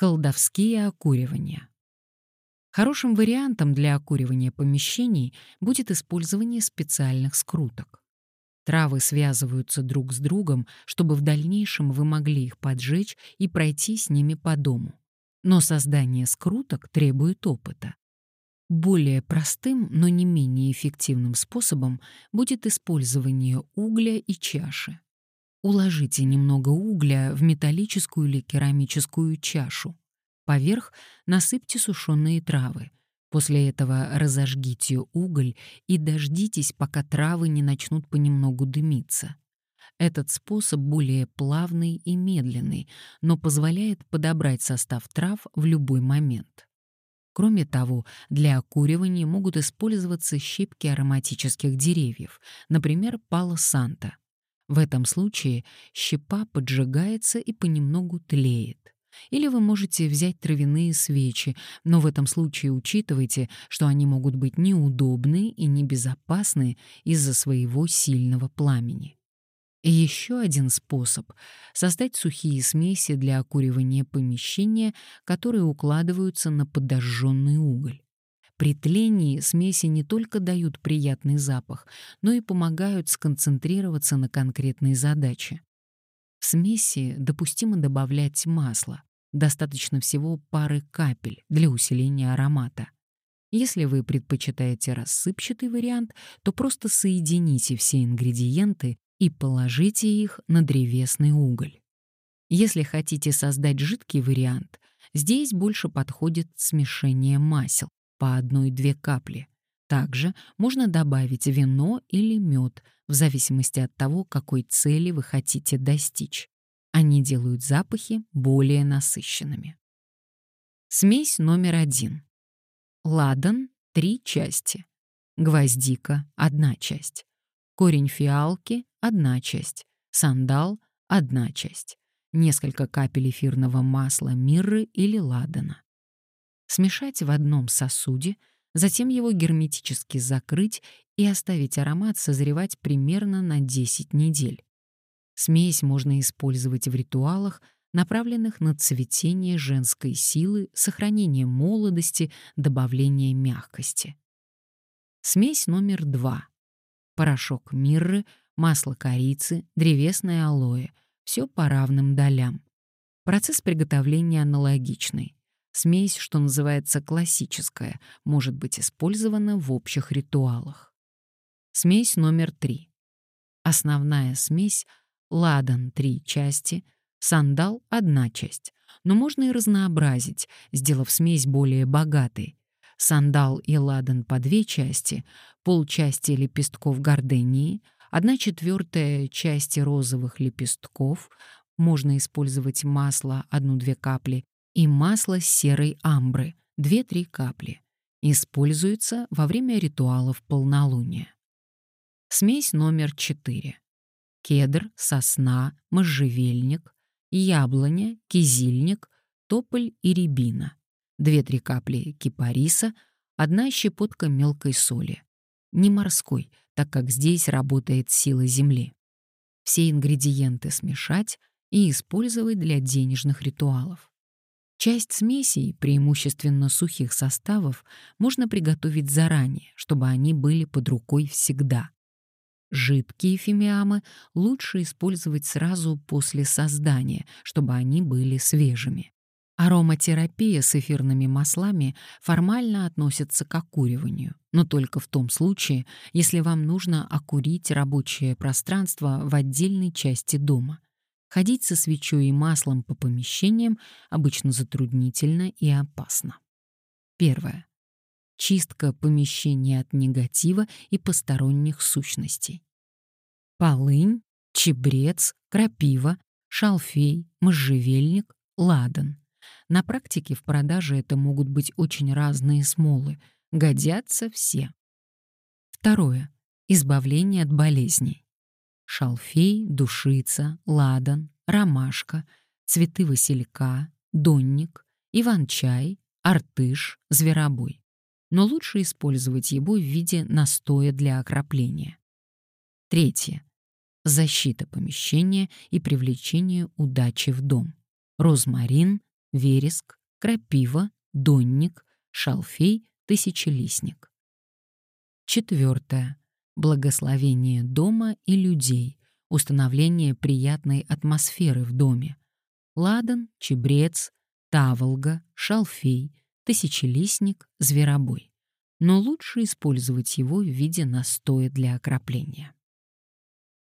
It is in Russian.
Колдовские окуривания. Хорошим вариантом для окуривания помещений будет использование специальных скруток. Травы связываются друг с другом, чтобы в дальнейшем вы могли их поджечь и пройти с ними по дому. Но создание скруток требует опыта. Более простым, но не менее эффективным способом будет использование угля и чаши. Уложите немного угля в металлическую или керамическую чашу. Поверх насыпьте сушеные травы. После этого разожгите уголь и дождитесь, пока травы не начнут понемногу дымиться. Этот способ более плавный и медленный, но позволяет подобрать состав трав в любой момент. Кроме того, для окуривания могут использоваться щепки ароматических деревьев, например, пало-санта. В этом случае щепа поджигается и понемногу тлеет. Или вы можете взять травяные свечи, но в этом случае учитывайте, что они могут быть неудобны и небезопасны из-за своего сильного пламени. Еще один способ — создать сухие смеси для окуривания помещения, которые укладываются на подожженный уголь. При тлении смеси не только дают приятный запах, но и помогают сконцентрироваться на конкретной задаче. В смеси допустимо добавлять масло. Достаточно всего пары капель для усиления аромата. Если вы предпочитаете рассыпчатый вариант, то просто соедините все ингредиенты и положите их на древесный уголь. Если хотите создать жидкий вариант, здесь больше подходит смешение масел по одной-две капли. Также можно добавить вино или мед, в зависимости от того, какой цели вы хотите достичь. Они делают запахи более насыщенными. Смесь номер один. Ладан — три части. Гвоздика — одна часть. Корень фиалки — одна часть. Сандал — одна часть. Несколько капель эфирного масла мирры или ладана. Смешать в одном сосуде, затем его герметически закрыть и оставить аромат созревать примерно на 10 недель. Смесь можно использовать в ритуалах, направленных на цветение женской силы, сохранение молодости, добавление мягкости. Смесь номер два порошок мирры, масло корицы, древесное алоэ. Все по равным долям. Процесс приготовления аналогичный. Смесь, что называется классическая, может быть использована в общих ритуалах. Смесь номер три. Основная смесь — ладан — три части, сандал — одна часть. Но можно и разнообразить, сделав смесь более богатой, сандал и ладан по две части, полчасти лепестков гордении, одна четвертая части розовых лепестков, можно использовать масло одну-две капли и масло серой амбры две-три капли. Используется во время ритуалов полнолуния. Смесь номер 4. Кедр, сосна, можжевельник, яблоня, кизильник, тополь и рябина. 2-3 капли кипариса, одна щепотка мелкой соли. Не морской, так как здесь работает сила земли. Все ингредиенты смешать и использовать для денежных ритуалов. Часть смесей, преимущественно сухих составов, можно приготовить заранее, чтобы они были под рукой всегда. Жидкие фимиамы лучше использовать сразу после создания, чтобы они были свежими. Ароматерапия с эфирными маслами формально относится к окуриванию, но только в том случае, если вам нужно окурить рабочее пространство в отдельной части дома. Ходить со свечой и маслом по помещениям обычно затруднительно и опасно. Первое. Чистка помещения от негатива и посторонних сущностей. Полынь, чебрец, крапива, шалфей, можжевельник, ладан. На практике в продаже это могут быть очень разные смолы. Годятся все. Второе. Избавление от болезней. Шалфей, душица, ладан, ромашка, цветы василька, донник, иван-чай, артыш, зверобой. Но лучше использовать его в виде настоя для окропления. Третье. Защита помещения и привлечение удачи в дом. Розмарин, вереск, крапива, донник, шалфей, тысячелистник. Четвертое. Благословение дома и людей, установление приятной атмосферы в доме. Ладан, чебрец, таволга, шалфей, тысячелистник, зверобой. Но лучше использовать его в виде настоя для окропления.